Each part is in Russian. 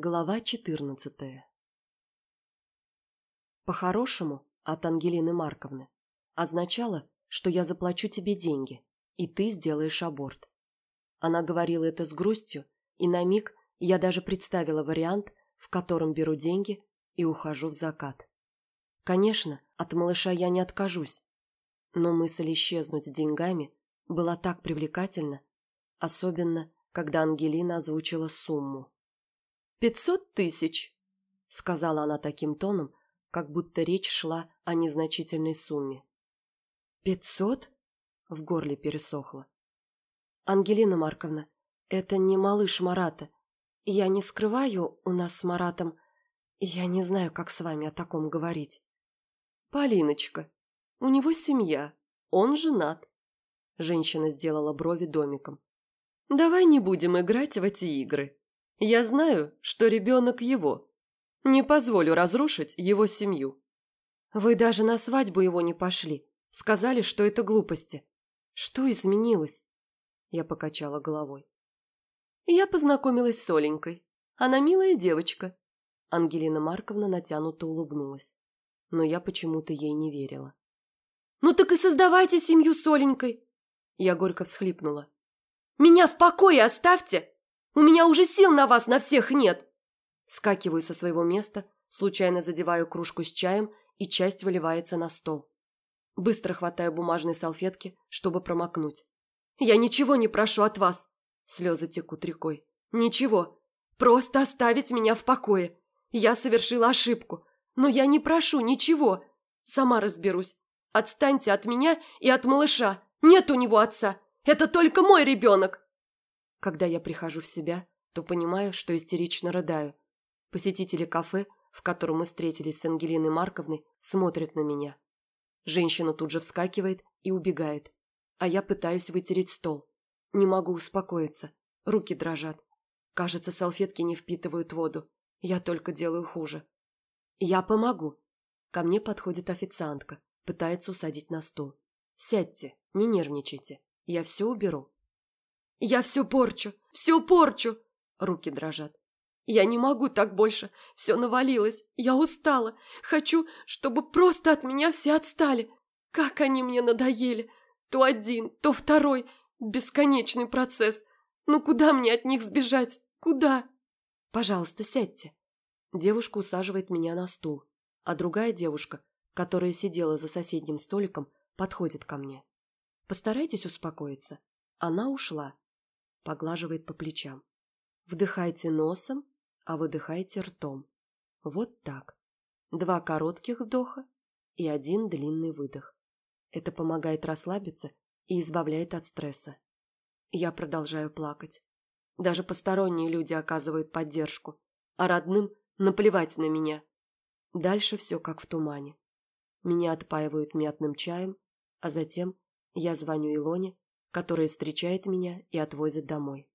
Глава 14 По-хорошему, от Ангелины Марковны, означало, что я заплачу тебе деньги, и ты сделаешь аборт. Она говорила это с грустью, и на миг я даже представила вариант, в котором беру деньги и ухожу в закат. Конечно, от малыша я не откажусь, но мысль исчезнуть деньгами была так привлекательна, особенно, когда Ангелина озвучила сумму. «Пятьсот тысяч!» — сказала она таким тоном, как будто речь шла о незначительной сумме. «Пятьсот?» — в горле пересохло. «Ангелина Марковна, это не малыш Марата. Я не скрываю у нас с Маратом. Я не знаю, как с вами о таком говорить». «Полиночка, у него семья, он женат». Женщина сделала брови домиком. «Давай не будем играть в эти игры. Я знаю, что ребенок его. Не позволю разрушить его семью. Вы даже на свадьбу его не пошли. Сказали, что это глупости. Что изменилось? Я покачала головой. Я познакомилась с Оленькой. Она милая девочка. Ангелина Марковна натянуто улыбнулась. Но я почему-то ей не верила. «Ну так и создавайте семью с Оленькой!» Я горько всхлипнула. «Меня в покое оставьте! У меня уже сил на вас на всех нет!» Скакиваю со своего места, случайно задеваю кружку с чаем, и часть выливается на стол. Быстро хватаю бумажные салфетки, чтобы промокнуть. «Я ничего не прошу от вас!» Слезы текут рекой. «Ничего! Просто оставить меня в покое! Я совершила ошибку, но я не прошу ничего! Сама разберусь! Отстаньте от меня и от малыша! Нет у него отца! Это только мой ребенок!» Когда я прихожу в себя, то понимаю, что истерично рыдаю. Посетители кафе, в котором мы встретились с Ангелиной Марковной, смотрят на меня. Женщина тут же вскакивает и убегает. А я пытаюсь вытереть стол. Не могу успокоиться. Руки дрожат. Кажется, салфетки не впитывают воду. Я только делаю хуже. Я помогу. Ко мне подходит официантка. Пытается усадить на стул. Сядьте, не нервничайте. Я все уберу. «Я все порчу! Все порчу!» Руки дрожат. «Я не могу так больше! Все навалилось! Я устала! Хочу, чтобы просто от меня все отстали! Как они мне надоели! То один, то второй! Бесконечный процесс! Ну куда мне от них сбежать? Куда?» «Пожалуйста, сядьте!» Девушка усаживает меня на стул, а другая девушка, которая сидела за соседним столиком, подходит ко мне. «Постарайтесь успокоиться. Она ушла, поглаживает по плечам. Вдыхайте носом, а выдыхайте ртом. Вот так. Два коротких вдоха и один длинный выдох. Это помогает расслабиться и избавляет от стресса. Я продолжаю плакать. Даже посторонние люди оказывают поддержку, а родным наплевать на меня. Дальше все как в тумане. Меня отпаивают мятным чаем, а затем я звоню Илоне которая встречает меня и отвозит домой.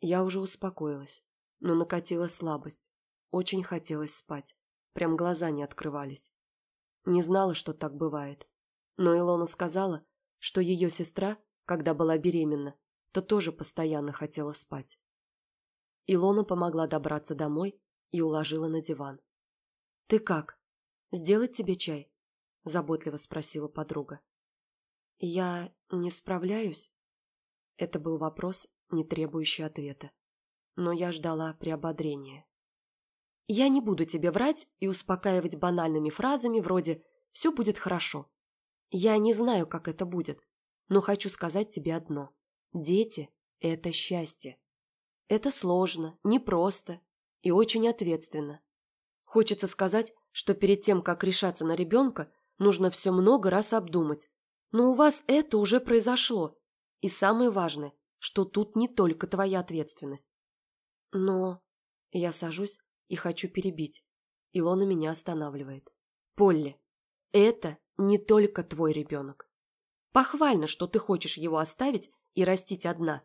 Я уже успокоилась, но накатила слабость. Очень хотелось спать. Прям глаза не открывались. Не знала, что так бывает. Но Илона сказала, что ее сестра, когда была беременна, то тоже постоянно хотела спать. Илона помогла добраться домой и уложила на диван. «Ты как? Сделать тебе чай?» – заботливо спросила подруга. «Я не справляюсь?» Это был вопрос, не требующий ответа. Но я ждала приободрения. «Я не буду тебе врать и успокаивать банальными фразами вроде «все будет хорошо». Я не знаю, как это будет, но хочу сказать тебе одно. Дети – это счастье. Это сложно, непросто и очень ответственно. Хочется сказать, что перед тем, как решаться на ребенка, нужно все много раз обдумать, но у вас это уже произошло. И самое важное, что тут не только твоя ответственность. Но я сажусь и хочу перебить. Илона меня останавливает. Полли, это не только твой ребенок. Похвально, что ты хочешь его оставить и растить одна.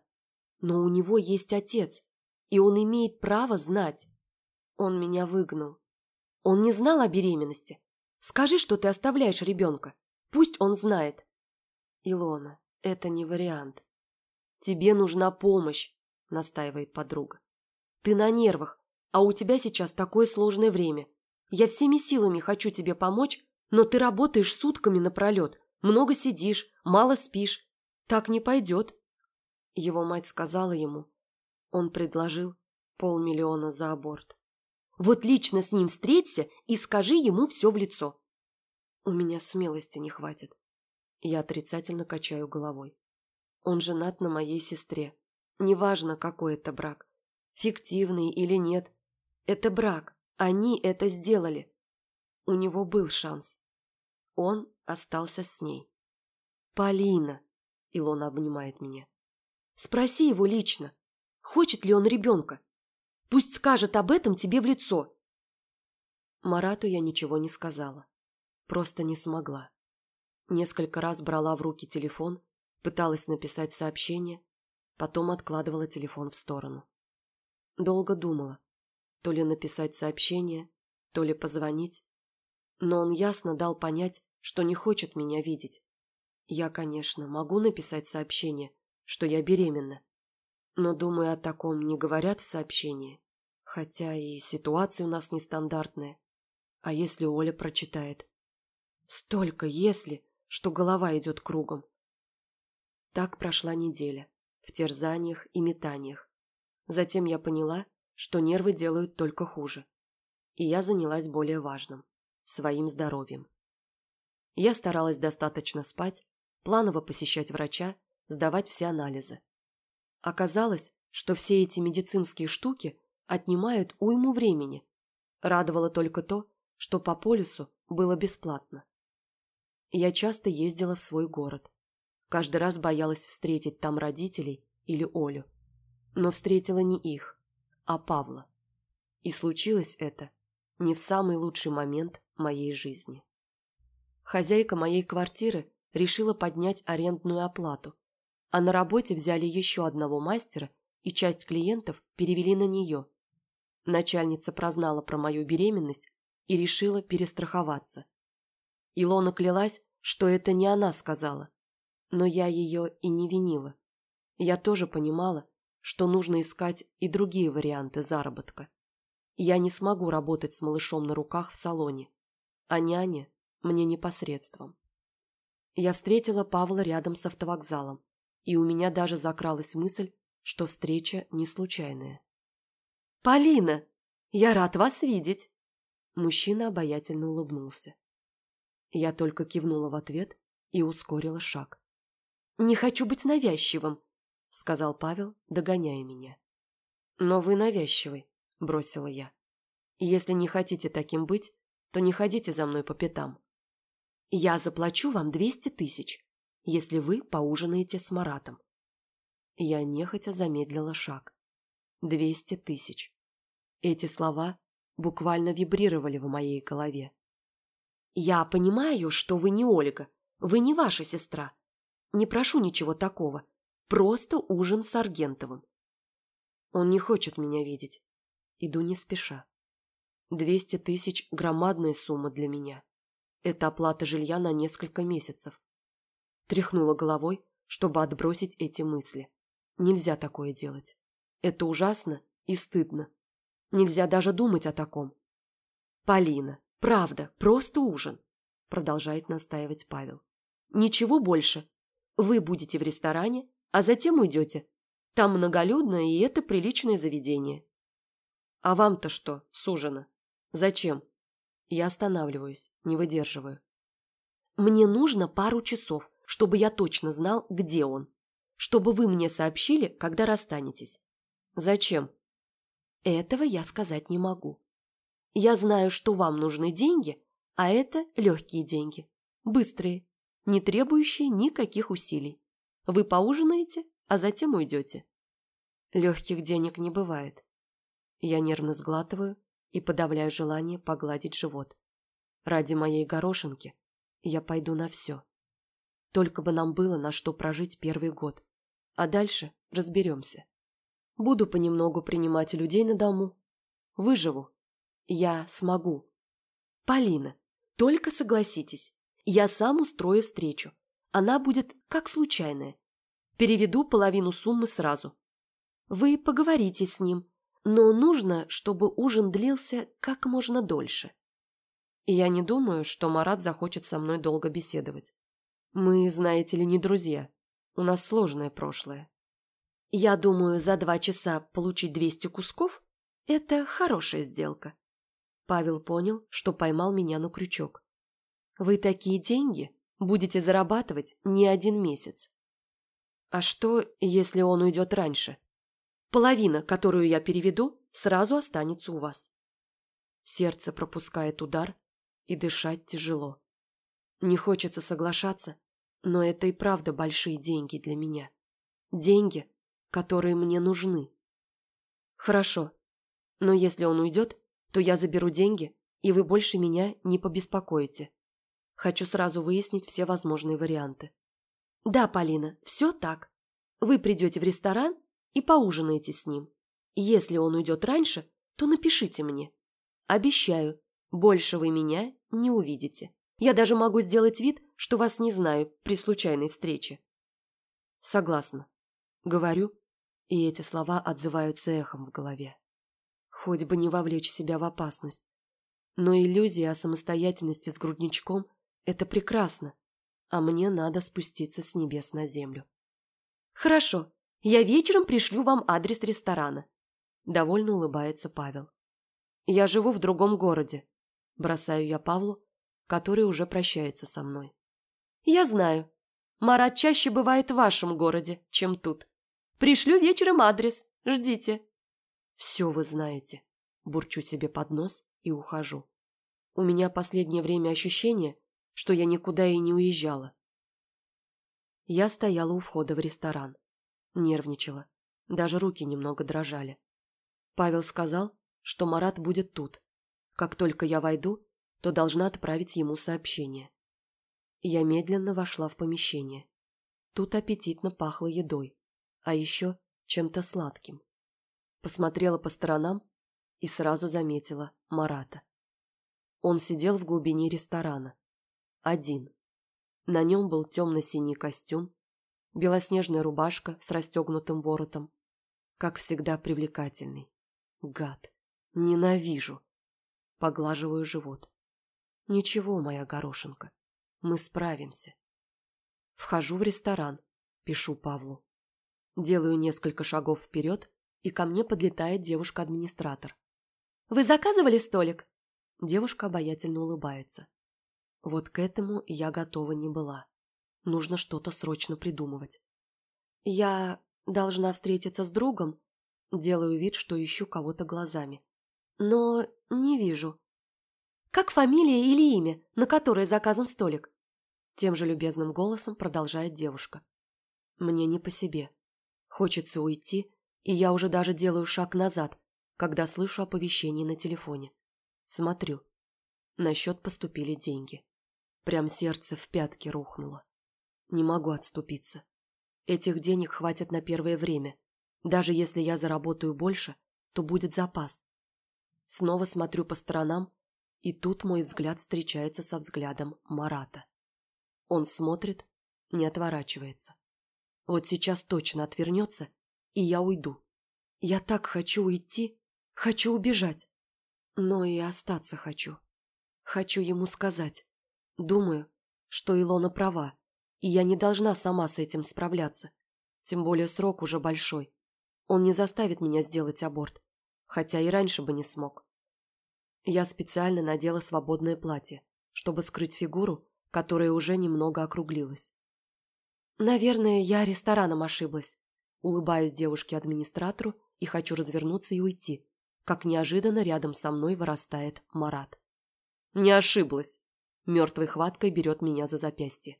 Но у него есть отец, и он имеет право знать. Он меня выгнал. Он не знал о беременности. Скажи, что ты оставляешь ребенка. Пусть он знает. «Илона, это не вариант. Тебе нужна помощь», – настаивает подруга. «Ты на нервах. А у тебя сейчас такое сложное время. Я всеми силами хочу тебе помочь, но ты работаешь сутками напролет, много сидишь, мало спишь. Так не пойдет. Его мать сказала ему. Он предложил полмиллиона за аборт. Вот лично с ним встреться и скажи ему все в лицо. У меня смелости не хватит. Я отрицательно качаю головой. Он женат на моей сестре. Неважно, какой это брак. Фиктивный или нет. Это брак. Они это сделали. У него был шанс. Он остался с ней. «Полина!» – Илона обнимает меня. «Спроси его лично. Хочет ли он ребенка? Пусть скажет об этом тебе в лицо». Марату я ничего не сказала. Просто не смогла. Несколько раз брала в руки телефон, пыталась написать сообщение, потом откладывала телефон в сторону. Долго думала, то ли написать сообщение, то ли позвонить, но он ясно дал понять, что не хочет меня видеть. Я, конечно, могу написать сообщение, что я беременна, но, думаю, о таком не говорят в сообщении, хотя и ситуация у нас нестандартная. А если Оля прочитает? Столько «если», что голова идет кругом. Так прошла неделя, в терзаниях и метаниях. Затем я поняла, что нервы делают только хуже. И я занялась более важным – своим здоровьем. Я старалась достаточно спать, планово посещать врача, сдавать все анализы. Оказалось, что все эти медицинские штуки отнимают уйму времени. Радовало только то, что по полису было бесплатно. Я часто ездила в свой город. Каждый раз боялась встретить там родителей или Олю. Но встретила не их, а Павла. И случилось это не в самый лучший момент моей жизни. Хозяйка моей квартиры решила поднять арендную оплату, а на работе взяли еще одного мастера и часть клиентов перевели на нее. Начальница прознала про мою беременность и решила перестраховаться. Илона клялась, что это не она сказала. Но я ее и не винила. Я тоже понимала, что нужно искать и другие варианты заработка. Я не смогу работать с малышом на руках в салоне, а няня мне непосредством. Я встретила Павла рядом с автовокзалом, и у меня даже закралась мысль, что встреча не случайная. «Полина, я рад вас видеть!» Мужчина обаятельно улыбнулся. Я только кивнула в ответ и ускорила шаг. «Не хочу быть навязчивым», — сказал Павел, догоняя меня. «Но вы навязчивый», — бросила я. «Если не хотите таким быть, то не ходите за мной по пятам. Я заплачу вам двести тысяч, если вы поужинаете с Маратом». Я нехотя замедлила шаг. Двести тысяч. Эти слова буквально вибрировали в моей голове. «Я понимаю, что вы не Ольга, вы не ваша сестра. Не прошу ничего такого. Просто ужин с Аргентовым». Он не хочет меня видеть. Иду не спеша. Двести тысяч – громадная сумма для меня. Это оплата жилья на несколько месяцев. Тряхнула головой, чтобы отбросить эти мысли. Нельзя такое делать. Это ужасно и стыдно. Нельзя даже думать о таком. Полина, Правда, просто ужин, продолжает настаивать Павел. Ничего больше. Вы будете в ресторане, а затем уйдете. Там многолюдно, и это приличное заведение. А вам-то что, сужено? Зачем? Я останавливаюсь, не выдерживаю. Мне нужно пару часов, чтобы я точно знал, где он. Чтобы вы мне сообщили, когда расстанетесь. Зачем? Этого я сказать не могу. Я знаю, что вам нужны деньги, а это легкие деньги. Быстрые, не требующие никаких усилий. Вы поужинаете, а затем уйдете. Легких денег не бывает. Я нервно сглатываю и подавляю желание погладить живот. Ради моей горошинки я пойду на все. Только бы нам было на что прожить первый год. А дальше разберемся. Буду понемногу принимать людей на дому. Выживу я смогу. Полина, только согласитесь. Я сам устрою встречу. Она будет как случайная. Переведу половину суммы сразу. Вы поговорите с ним. но нужно, чтобы ужин длился как можно дольше. Я не думаю, что Марат захочет со мной долго беседовать. Мы, знаете ли, не друзья. У нас сложное прошлое. Я думаю, за два часа получить 200 кусков – это хорошая сделка. Павел понял, что поймал меня на крючок. Вы такие деньги будете зарабатывать не один месяц. А что, если он уйдет раньше? Половина, которую я переведу, сразу останется у вас. Сердце пропускает удар, и дышать тяжело. Не хочется соглашаться, но это и правда большие деньги для меня. Деньги, которые мне нужны. Хорошо, но если он уйдет, то я заберу деньги, и вы больше меня не побеспокоите. Хочу сразу выяснить все возможные варианты. Да, Полина, все так. Вы придете в ресторан и поужинаете с ним. Если он уйдет раньше, то напишите мне. Обещаю, больше вы меня не увидите. Я даже могу сделать вид, что вас не знаю при случайной встрече. Согласна. Говорю, и эти слова отзываются эхом в голове. Хоть бы не вовлечь себя в опасность. Но иллюзия о самостоятельности с грудничком это прекрасно, а мне надо спуститься с небес на землю. Хорошо, я вечером пришлю вам адрес ресторана. Довольно улыбается Павел. Я живу в другом городе. Бросаю я Павлу, который уже прощается со мной. Я знаю. Марат чаще бывает в вашем городе, чем тут. Пришлю вечером адрес. Ждите. Все вы знаете. Бурчу себе под нос и ухожу. У меня последнее время ощущение, что я никуда и не уезжала. Я стояла у входа в ресторан. Нервничала. Даже руки немного дрожали. Павел сказал, что Марат будет тут. Как только я войду, то должна отправить ему сообщение. Я медленно вошла в помещение. Тут аппетитно пахло едой, а еще чем-то сладким. Посмотрела по сторонам и сразу заметила Марата. Он сидел в глубине ресторана, один. На нем был темно-синий костюм, белоснежная рубашка с расстегнутым воротом. Как всегда привлекательный. Гад. Ненавижу. Поглаживаю живот. Ничего, моя горошинка. Мы справимся. Вхожу в ресторан. Пишу Павлу. Делаю несколько шагов вперед, и ко мне подлетает девушка-администратор. «Вы заказывали столик?» Девушка обаятельно улыбается. Вот к этому я готова не была. Нужно что-то срочно придумывать. Я должна встретиться с другом. Делаю вид, что ищу кого-то глазами. Но не вижу. Как фамилия или имя, на которое заказан столик? Тем же любезным голосом продолжает девушка. Мне не по себе. Хочется уйти, и я уже даже делаю шаг назад, когда слышу оповещение на телефоне. Смотрю. На счет поступили деньги. Прям сердце в пятки рухнуло. Не могу отступиться. Этих денег хватит на первое время. Даже если я заработаю больше, то будет запас. Снова смотрю по сторонам, и тут мой взгляд встречается со взглядом Марата. Он смотрит, не отворачивается. Вот сейчас точно отвернется, и я уйду. Я так хочу уйти, хочу убежать. Но и остаться хочу. Хочу ему сказать. Думаю, что Илона права, и я не должна сама с этим справляться. Тем более срок уже большой. Он не заставит меня сделать аборт, хотя и раньше бы не смог. Я специально надела свободное платье, чтобы скрыть фигуру, которая уже немного округлилась. Наверное, я рестораном ошиблась. Улыбаюсь девушке-администратору и хочу развернуться и уйти, как неожиданно рядом со мной вырастает Марат. Не ошиблась мертвой хваткой берет меня за запястье.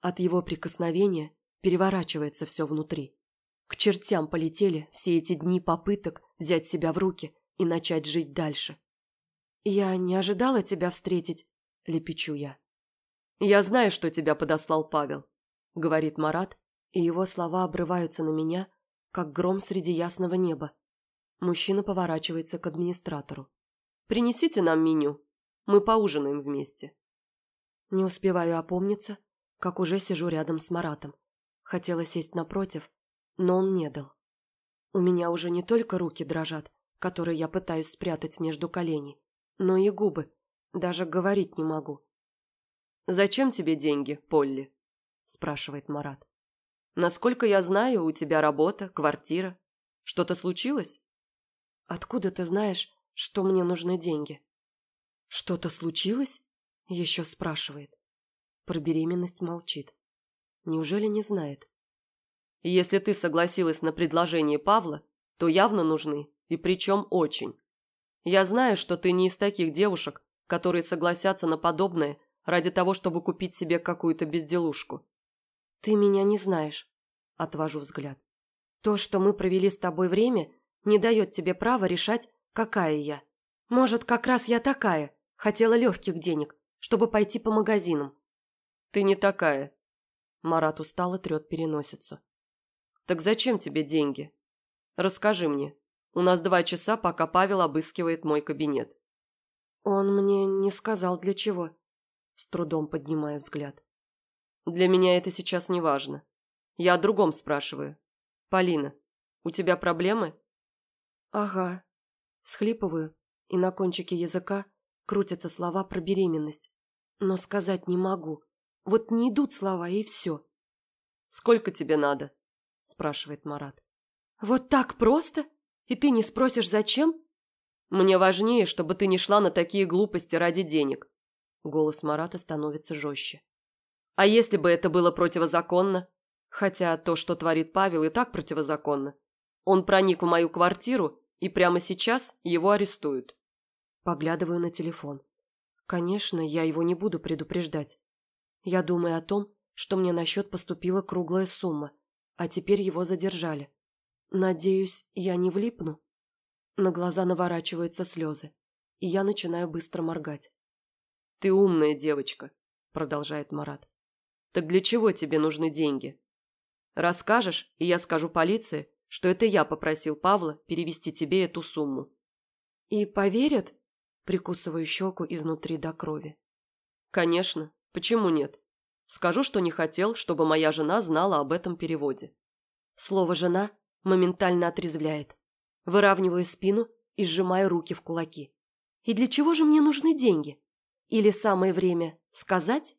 От его прикосновения переворачивается все внутри. К чертям полетели все эти дни попыток взять себя в руки и начать жить дальше. «Я не ожидала тебя встретить», — лепечу я. «Я знаю, что тебя подослал Павел», — говорит Марат, и его слова обрываются на меня, как гром среди ясного неба. Мужчина поворачивается к администратору. «Принесите нам меню. Мы поужинаем вместе». Не успеваю опомниться, как уже сижу рядом с Маратом. Хотела сесть напротив, но он не дал. У меня уже не только руки дрожат, которые я пытаюсь спрятать между коленей, но и губы. Даже говорить не могу. «Зачем тебе деньги, Полли?» – спрашивает Марат. «Насколько я знаю, у тебя работа, квартира. Что-то случилось?» «Откуда ты знаешь, что мне нужны деньги?» «Что-то случилось?» – еще спрашивает. Про беременность молчит. Неужели не знает? «Если ты согласилась на предложение Павла, то явно нужны, и причем очень. Я знаю, что ты не из таких девушек, которые согласятся на подобное ради того, чтобы купить себе какую-то безделушку. «Ты меня не знаешь», – отвожу взгляд. «То, что мы провели с тобой время, не дает тебе права решать, какая я. Может, как раз я такая, хотела легких денег, чтобы пойти по магазинам». «Ты не такая». Марат устало трет переносицу. «Так зачем тебе деньги? Расскажи мне. У нас два часа, пока Павел обыскивает мой кабинет». «Он мне не сказал, для чего», с трудом поднимая взгляд. «Для меня это сейчас не важно. Я о другом спрашиваю. Полина, у тебя проблемы?» «Ага». Всхлипываю, и на кончике языка крутятся слова про беременность. Но сказать не могу. Вот не идут слова, и все. «Сколько тебе надо?» – спрашивает Марат. «Вот так просто? И ты не спросишь, зачем?» «Мне важнее, чтобы ты не шла на такие глупости ради денег. Голос Марата становится жестче. А если бы это было противозаконно? Хотя то, что творит Павел, и так противозаконно. Он проник в мою квартиру, и прямо сейчас его арестуют. Поглядываю на телефон. Конечно, я его не буду предупреждать. Я думаю о том, что мне на счет поступила круглая сумма, а теперь его задержали. Надеюсь, я не влипну. На глаза наворачиваются слезы, и я начинаю быстро моргать. «Ты умная девочка», – продолжает Марат. «Так для чего тебе нужны деньги? Расскажешь, и я скажу полиции, что это я попросил Павла перевести тебе эту сумму». «И поверят?» – прикусываю щеку изнутри до крови. «Конечно. Почему нет? Скажу, что не хотел, чтобы моя жена знала об этом переводе». Слово «жена» моментально отрезвляет. Выравниваю спину и сжимаю руки в кулаки. «И для чего же мне нужны деньги?» Или самое время сказать?